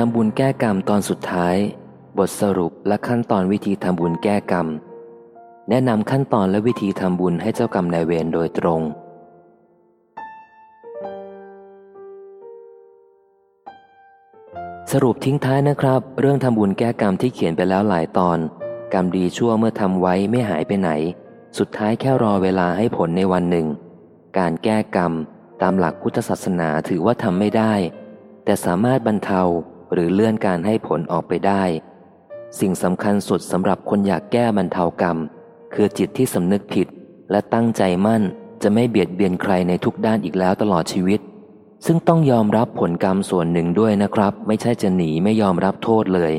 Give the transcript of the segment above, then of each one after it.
ทำบุญแก้กรรมตอนสุดท้าย บทสรุปและขั้นตอนวิธีทำบุญแก้กรรม แนะนำขั้นตอนและวิธีทำบุญให้เจ้ากรรมนายเวรโดยตรง สรุปทิ้งท้ายนะครับ เรื่องทำบุญแก้กรรมที่เขียนไปแล้วหลายตอน กรรมดีชั่วเมื่อทำไว้ไม่หายไปไหน สุดท้ายแค่รอเวลาให้ผลในวันหนึ่ง การแก้กรรมตามหลักพุทธศาสนาถือว่าทำไม่ได้ แต่สามารถบรรเทา หรือเลื่อนการให้ผลออกไปได้ สิ่งสำคัญสุดสำหรับคนอยากแก้บรรเทากรรม คือจิตที่สำนึกผิดและตั้งใจมั่นจะไม่เบียดเบียนใครในทุกด้านอีกแล้วตลอดชีวิต ซึ่งต้องยอมรับผลกรรมส่วนหนึ่งด้วยนะครับ ไม่ใช่จะหนีไม่ยอมรับโทษเลย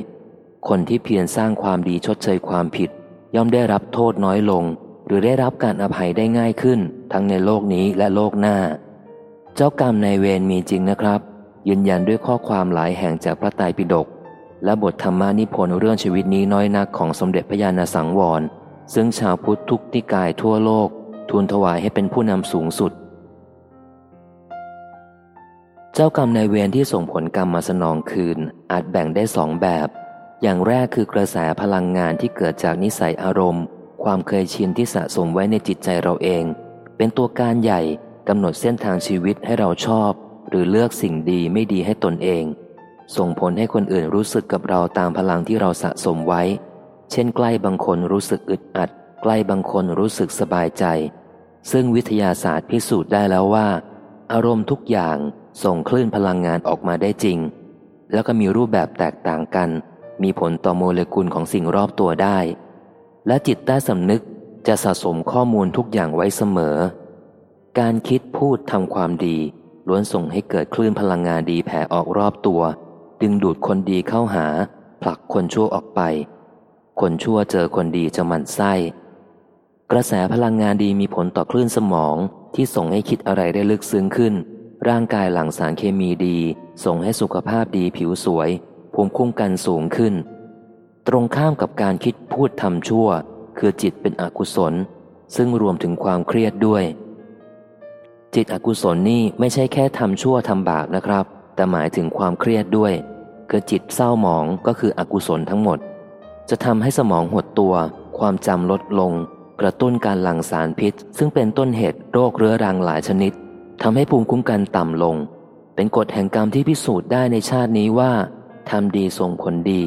คนที่เพียรสร้างความดีชดเชยความผิด ย่อมได้รับโทษน้อยลง หรือได้รับการอภัยได้ง่ายขึ้น ทั้งในโลกนี้และโลกหน้า เจ้ากรรมในเวรมีจริงนะครับ ยืนยันด้วยข้อความหลายแห่งจากพระไตรปิฎกและบทธรรมานิพนธ์เรื่องชีวิตนี้น้อยนักของสมเด็จพระญาณสังวร ซึ่งชาวพุทธทุกนิกายทั่วโลก ทูลถวายให้เป็นผู้นำสูงสุด เจ้ากรรมนายเวรที่ส่งผลกรรมมาสนองคืน อาจแบ่งได้สองแบบ อย่างแรกคือกระแสพลังงานที่เกิดจากนิสัยอารมณ์ ความเคยชินที่สะสมไว้ในจิตใจเราเอง เป็นตัวการใหญ่กำหนดเส้นทางชีวิตให้เราชอบ หรือเลือกสิ่งดีไม่ดีให้ตนเอง ส่งผลให้คนอื่นรู้สึกกับเราตามพลังที่เราสะสมไว้ เช่น ใกล้บางคนรู้สึกอึดอัด ใกล้บางคนรู้สึกสบายใจ ซึ่งวิทยาศาสตร์พิสูจน์ได้แล้วว่า อารมณ์ทุกอย่างส่งคลื่นพลังงานออกมาได้จริง แล้วก็มีรูปแบบแตกต่างกัน มีผลต่อโมเลกุลของสิ่งรอบตัวได้ และจิตใต้สำนึกจะสะสมข้อมูลทุกอย่างไว้เสมอ การคิดพูดทำความดี ล้วนส่งให้เกิดคลื่นพลังงานดีแผ่ออกรอบตัว ดึงดูดคนดีเข้าหา ผลักคนชั่วออกไป คนชั่วเจอคนดีจะหมั่นไส้ กระแสพลังงานดีมีผลต่อคลื่นสมองที่ส่งให้คิดอะไรได้ลึกซึ้งขึ้น ร่างกายหลั่งสารเคมีดี ส่งให้สุขภาพดีผิวสวย ภูมิคุ้มกันสูงขึ้น ตรงข้ามกับการคิดพูดทำชั่ว คือจิตเป็นอกุศล ซึ่งรวมถึงความเครียดด้วย จิตอกุศลนี่ไม่ใช่แค่ทำชั่วทำบาปนะครับ แต่หมายถึงความเครียดด้วยคือจิตเศร้าหมองก็คืออกุศลทั้งหมด จะทำให้สมองหดตัว ความจำลดลง กระตุ้นการหลั่งสารพิษ ซึ่งเป็นต้นเหตุโรคเรื้อรังหลายชนิดทำให้ภูมิคุ้มกันต่ำลง เป็นกฎแห่งกรรมที่พิสูจน์ได้ในชาตินี้ว่าทำดีส่งผลดี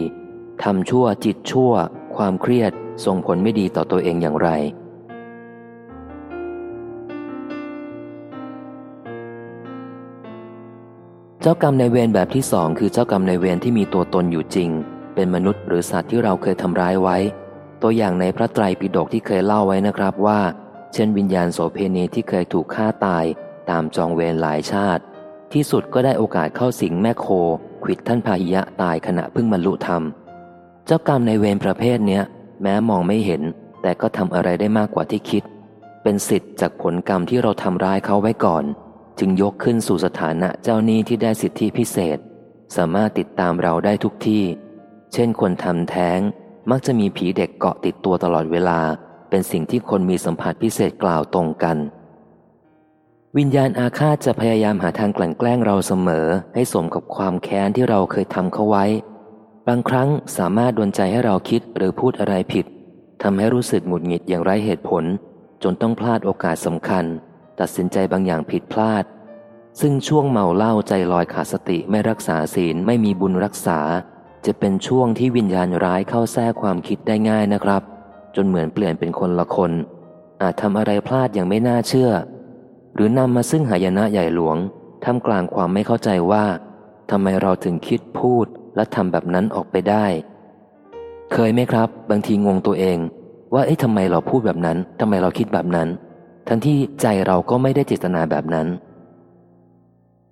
ทำชั่วจิตชั่ว ความเครียดส่งผลไม่ดีต่อตัวเองอย่างไร เจ้ากรรมในเวรแบบที่สองคือเจ้ากรรมในเวรที่มีตัวตนอยู่จริง เป็นมนุษย์หรือสัตว์ที่เราเคยทำร้ายไว้ ตัวอย่างในพระไตรปิฎกที่เคยเล่าไว้นะครับว่า เช่นวิญญาณโสเพณีที่เคยถูกฆ่าตาย ตามจองเวรหลายชาติ ที่สุดก็ได้โอกาสเข้าสิงแม่โคขิดท่านพาหิยะตายขณะเพิ่งบรรลุธรรม เจ้ากรรมในเวรประเภทเนี้ย แม้มองไม่เห็น แต่ก็ทำอะไรได้มากกว่าที่คิด เป็นสิทธิ์จากผลกรรมที่เราทำร้ายเขาไว้ก่อน จึงยกขึ้นสู่สถานะเจ้าหนี้ที่ได้สิทธิพิเศษ สามารถติดตามเราได้ทุกที่ เช่นคนทำแท้งมักจะมีผีเด็กเกาะติดตัวตลอดเวลา เป็นสิ่งที่คนมีสัมผัสพิเศษกล่าวตรงกัน วิญญาณอาฆาตจะพยายามหาทางกลั่นแกล้งเราเสมอ ให้สมกับความแค้นที่เราเคยทำเขาไว้ บางครั้งสามารถดนใจให้เราคิดหรือพูดอะไรผิดทำให้รู้สึกหงุดหงิดอย่างไร้เหตุผล จนต้องพลาดโอกาสสำคัญ ตัดสินใจบางอย่างผิดพลาด ซึ่งช่วงเมาเหล้าใจลอยขาดสติไม่รักษาศีลไม่มีบุญรักษา จะเป็นช่วงที่วิญญาณร้ายเข้าแทรกความคิดได้ง่ายนะครับ จนเหมือนเปลี่ยนเป็นคนละคน อาจทำอะไรพลาดอย่างไม่น่าเชื่อ หรือนำมาซึ่งหายนะใหญ่หลวงท่ามกลางความไม่เข้าใจว่าทำไมเราถึงคิดพูดและทำแบบนั้นออกไปได้ เคยไหมครับ บางทีงงตัวเอง ว่าเอ๊ะทำไมเราพูดแบบนั้นทำไมเราคิดแบบนั้น ทั้งที่ใจเราก็ไม่ได้เจตนาแบบนั้น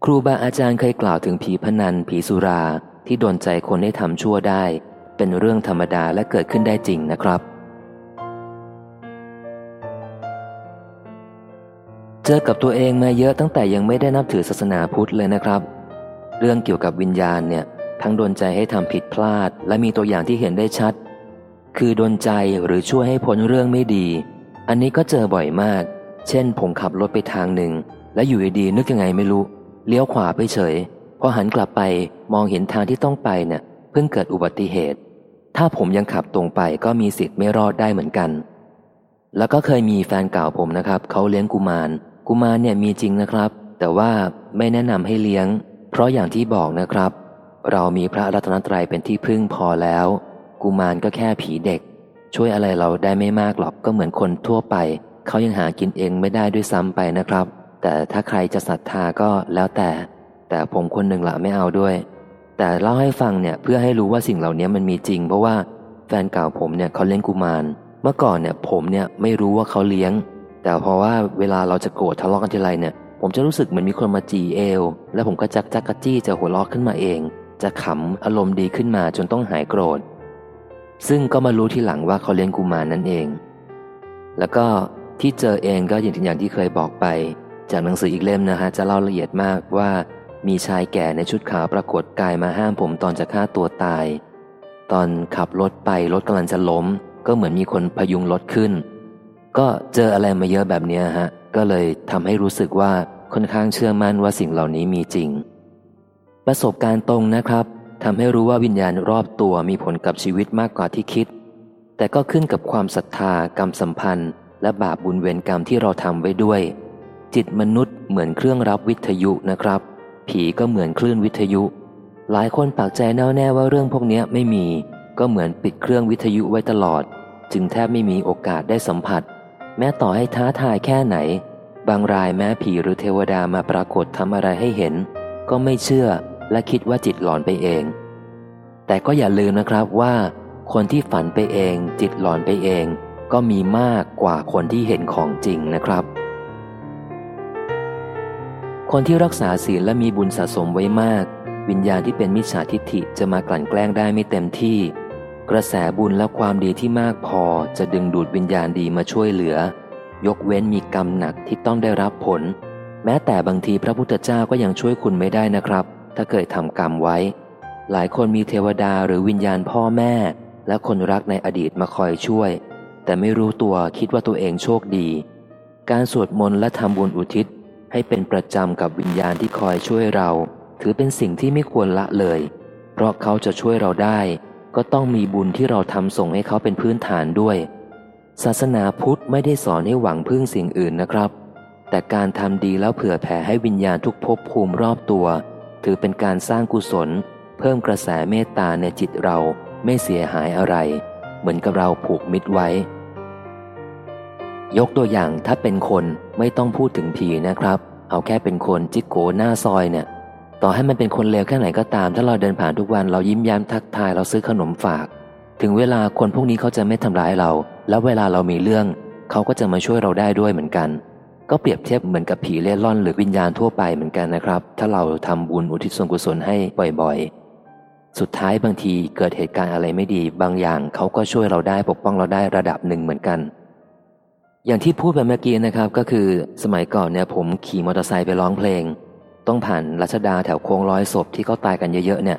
ครูบาอาจารย์เคยกล่าวถึงผีพนันผีสุราที่โดนใจคนให้ทำชั่วได้ เป็นเรื่องธรรมดาและเกิดขึ้นได้จริงนะครับ เจอกับตัวเองมาเยอะตั้งแต่ยังไม่ได้นับถือศาสนาพุทธเลยนะครับ เรื่องเกี่ยวกับวิญญาณเนี่ยทั้งโดนใจให้ทำผิดพลาด และมีตัวอย่างที่เห็นได้ชัด คือโดนใจหรือช่วยให้พ้นเรื่องไม่ดี อันนี้ก็เจอบ่อยมาก เช่น ผมขับรถไปทางหนึ่ง และอยู่ดีๆนึกยังไงไม่รู้ เลี้ยวขวาไปเฉยพอหันกลับไปมองเห็นทางที่ต้องไปเนี่ยเพิ่งเกิดอุบัติเหตุ ถ้าผมยังขับตรงไปก็มีสิทธิ์ไม่รอดได้เหมือนกัน แล้วก็เคยมีแฟนเก่าผมนะครับเขาเลี้ยงกุมาร กุมารเนี่ยมีจริงนะครับ แต่ว่าไม่แนะนำให้เลี้ยง เพราะอย่างที่บอกนะครับ เรามีพระรัตนตรัยเป็นที่พึ่งพอแล้ว กุมารก็แค่ผีเด็ก ช่วยอะไรเราได้ไม่มากหรอกก็เหมือนคนทั่วไป เขายังหากินเองไม่ได้ด้วยซ้ำไปนะครับ แต่ถ้าใครจะศรัทธาก็แล้วแต่ แต่ผมคนหนึ่งละไม่เอาด้วย แต่เล่าให้ฟังเนี่ยเพื่อให้รู้ว่าสิ่งเหล่านี้มันมีจริง เพราะว่าแฟนเก่าผมเนี่ยเขาเลี้ยงกุมาร เมื่อก่อนเนี่ยผมเนี่ยไม่รู้ว่าเขาเลี้ยง แต่เพราะว่าเวลาเราจะโกรธทะเลาะกันทีไรเนี่ย ผมจะรู้สึกเหมือนมีคนมาจีเอว แล้วผมก็จักจักกะจี้จะหัวเราะขึ้นมาเอง จะขำอารมณ์ดีขึ้นมาจนต้องหายโกรธซึ่งก็มารู้ทีหลังว่าเขาเลี้ยงกุมารนั่นเอง แล้วก็ ที่เจอเองก็อย่างที่อย่างที่เคยบอกไป จากหนังสืออีกเล่มนะฮะจะเล่าละเอียดมากว่า มีชายแก่ในชุดขาวปรากฏกายมาห้ามผมตอนจะฆ่าตัวตาย ตอนขับรถไปรถกำลังจะล้ม ก็เหมือนมีคนพยุงรถขึ้น ก็เจออะไรมาเยอะแบบนี้ฮะก็เลยทำให้รู้สึกว่าค่อนข้างเชื่อมั่นว่าสิ่งเหล่านี้มีจริง ประสบการณ์ตรงนะครับทำให้รู้ว่าวิญญาณรอบตัวมีผลกับชีวิตมากกว่าที่คิด แต่ก็ขึ้นกับความศรัทธากรรมสัมพันธ์ และบาปบุญเวรกรรมที่เราทำไว้ด้วย จิตมนุษย์เหมือนเครื่องรับวิทยุนะครับ ผีก็เหมือนคลื่นวิทยุ หลายคนปากใจแน่วแน่ว่าเรื่องพวกนี้ไม่มี ก็เหมือนปิดเครื่องวิทยุไว้ตลอด จึงแทบไม่มีโอกาสได้สัมผัส แม้ต่อให้ท้าทายแค่ไหน บางรายแม้ผีหรือเทวดามาปรากฏทำอะไรให้เห็น ก็ไม่เชื่อและคิดว่าจิตหลอนไปเอง แต่ก็อย่าลืมนะครับว่า คนที่ฝันไปเอง จิตหลอนไปเอง ก็มีมากกว่าคนที่เห็นของจริงนะครับ คนที่รักษาศีลและมีบุญสะสมไว้มาก วิญญาณที่เป็นมิจฉาทิฏฐิจะมากลั่นแกล้งได้ไม่เต็มที่ กระแสบุญและความดีที่มากพอจะดึงดูดวิญญาณดีมาช่วยเหลือ ยกเว้นมีกรรมหนักที่ต้องได้รับผล แม้แต่บางทีพระพุทธเจ้าก็ยังช่วยคุณไม่ได้นะครับ ถ้าเคยทำกรรมไว้ หลายคนมีเทวดาหรือวิญญาณพ่อแม่ และคนรักในอดีตมาคอยช่วย แต่ไม่รู้ตัวคิดว่าตัวเองโชคดี การสวดมนต์และทำบุญอุทิศให้เป็นประจำกับวิญญาณที่คอยช่วยเรา ถือเป็นสิ่งที่ไม่ควรละเลย เพราะเขาจะช่วยเราได้ ก็ต้องมีบุญที่เราทำส่งให้เขาเป็นพื้นฐานด้วย ศาสนาพุทธไม่ได้สอนให้หวังพึ่งสิ่งอื่นนะครับ แต่การทำดีแล้วเผื่อแผ่ให้วิญญาณทุกภพภูมิรอบตัว ถือเป็นการสร้างกุศล เพิ่มกระแสเมตตาในจิตเราไม่เสียหายอะไร เหมือนกับเราผูกมิตรไว้ ยกตัวอย่างถ้าเป็นคนไม่ต้องพูดถึงผีนะครับ เอาแค่เป็นคนจิกโกหน้าซอยเนี่ย ต่อให้มันเป็นคนเลวแค่ไหนก็ตาม ถ้าเราเดินผ่านทุกวันเรายิ้มย้มทักทายเราซื้อขนมฝาก ถึงเวลาคนพวกนี้เขาจะไม่ทำร้ายเรา แล้วเวลาเรามีเรื่อง เขาก็จะมาช่วยเราได้ด้วยเหมือนกัน ก็เปรียบเทียบเหมือนกับผีเล่ร่อนหรือวิญญาณทั่วไปเหมือนกันนะครับ ถ้าเราทำบุญอุทิศส่วนกุศลให้บ่อยๆ สุดท้ายบางทีเกิดเหตุการณ์อะไรไม่ดี บางอย่างเขาก็ช่วยเราได้ปกป้องเราได้ระดับหนึ่งเหมือนกัน อย่างที่พูดไปเมื่อกี้นะครับก็คือสมัยก่อนเนี่ยผมขี่มอเตอร์ไซค์ไปร้องเพลง ต้องผ่านรัชดาแถวโค้งร้อยศพที่เขาตายกันเยอะๆเนี่ย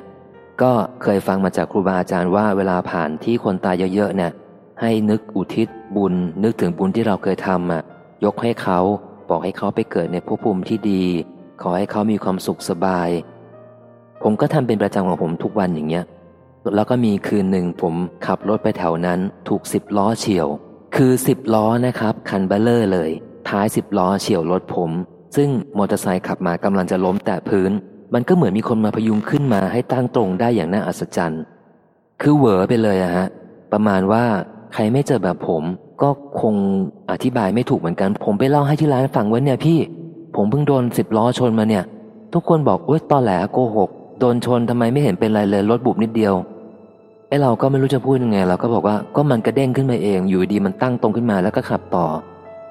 ก็เคยฟังมาจากครูบาอาจารย์ว่าเวลาผ่านที่คนตายเยอะๆเนี่ย ให้นึกอุทิศบุญ นึกถึงบุญที่เราเคยทำอะยกให้เขาบอกให้เขาไปเกิดในภพภูมิที่ดี ขอให้เขามีความสุขสบาย ผมก็ทำเป็นประจำของผมทุกวันอย่างเงี้ยแล้วก็มีคืนหนึ่งผมขับรถไปแถวนั้นถูกสิบล้อเฉียว คือสิบล้อนะครับคันเบลเลอร์เลย ท้ายสิบล้อเฉียวรถผม ซึ่งมอเตอร์ไซค์ขับมากำลังจะล้มแตะพื้น มันก็เหมือนมีคนมาพยุงขึ้นมาให้ตั้งตรงได้อย่างน่าอัศจรรย์ คือเหวอไปเลยอะฮะ ประมาณว่าใครไม่เจอแบบผม ก็คงอธิบายไม่ถูกเหมือนกัน ผมไปเล่าให้ที่ร้านฟังไว้เนี่ยพี่ ผมเพิ่งโดนสิบล้อชนมาเนี่ย ทุกคนบอกว้ยตอแหลโกหกโดนชนทำไมไม่เห็นเป็นไรเลยรถบุบนิดเดียว ไอเราก็ไม่รู้จะพูดยังไง เราก็บอกว่าก็มันกระเด้งขึ้นมาเอง อยู่ดีมันตั้งตรงขึ้นมาแล้วก็ขับต่อ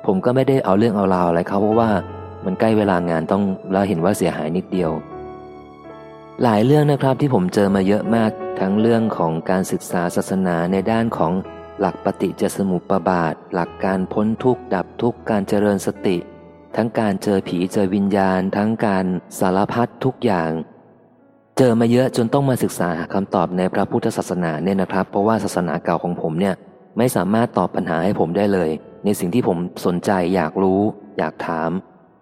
ผมก็ไม่ได้เอาเรื่องเอาราวอะไรเขาเพราะว่ามันใกล้เวลางานต้องเราเห็นว่าเสียหายนิดเดียว หลายเรื่องนะครับที่ผมเจอมาเยอะมากทั้งเรื่องของการศึกษาศาสนาในด้านของหลักปฏิจจสมุปบาท หลักการพ้นทุกข์ดับทุกข์การเจริญสติ ทั้งการเจอผีเจอวิญญาณ ทั้งการสารพัดทุกอย่าง เจอมาเยอะจนต้องมาศึกษาหาคำตอบในพระพุทธศาสนาเนี่ยนะครับ เพราะว่าศาสนาเก่าของผมเนี่ยไม่สามารถตอบปัญหาให้ผมได้เลย ในสิ่งที่ผมสนใจอยากรู้ อยากถาม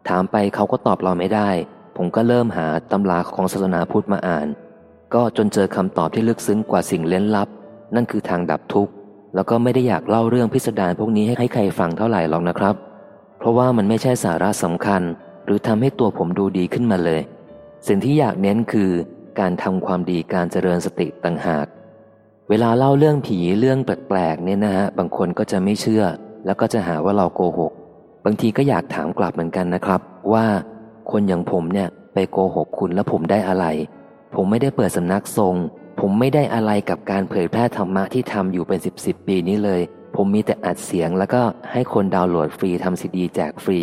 ถามไปเขาก็ตอบเราไม่ได้ ผมก็เริ่มหาตำราของศาสนาพุทธมาอ่าน ก็จนเจอคำตอบที่ลึกซึ้งกว่าสิ่งเล้นลับ นั่นคือทางดับทุกข์แล้วก็ไม่ได้อยากเล่าเรื่องพิสดารพวกนี้ให้ใครฟังเท่าไหร่หรอกนะครับ เพราะว่ามันไม่ใช่สาระสำคัญ หรือทำให้ตัวผมดูดีขึ้นมาเลย สิ่งที่อยากเน้นคือ การทำความดีการเจริญสติต่างหาก เวลาเล่าเรื่องผีเรื่องแปลกๆเนี่ยนะฮะบางคนก็จะไม่เชื่อ แล้วก็จะหาว่าเราโกหก บางทีก็อยากถามกลับเหมือนกันนะครับ ว่าคนอย่างผมเนี่ยไปโกหกคุณแล้วผมได้อะไร ผมไม่ได้เปิดสำนักทรง ผมไม่ได้อะไรกับการเผยแพร่ธรรมะที่ทำอยู่เป็นสิบสิบปีนี้เลย ผมมีแต่อัดเสียงแล้วก็ให้คนดาวน์โหลดฟรีทำซีดีแจกฟรี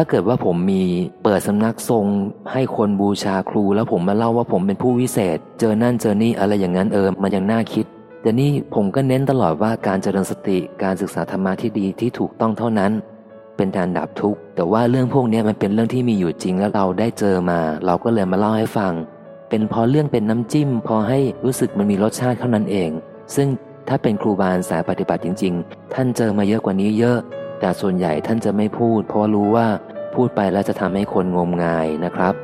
ถ้าเกิดว่าผมมีเปิดสำนักทรง ให้คนบูชาครูแล้วผมมาเล่าว่าผมเป็นผู้วิเศษ เจอนั่นเจอนี่อะไรอย่างนั้นเออมันยังน่าคิด แต่นี่ผมก็เน้นตลอดว่าการเจริญสติการศึกษาธรรมะที่ดีที่ถูกต้องเท่านั้น เป็นการดับทุกข์แต่ว่าเรื่องพวกนี้มันเป็นเรื่องที่มีอยู่จริงแล้วเราได้เจอมา เราก็เลยมาเล่าให้ฟัง เป็นพอเรื่องเป็นน้ำจิ้ม พอให้รู้สึกมันมีรสชาติเท่านั้นเอง ซึ่งถ้าเป็นครูบาลสายปฏิบัติจริง ๆ ท่านเจอมาเยอะกว่านี้เยอะ แต่ส่วนใหญ่ท่านจะไม่พูด เพราะรู้ว่าพูดไปแล้วจะทำให้คนงมงายนะครับ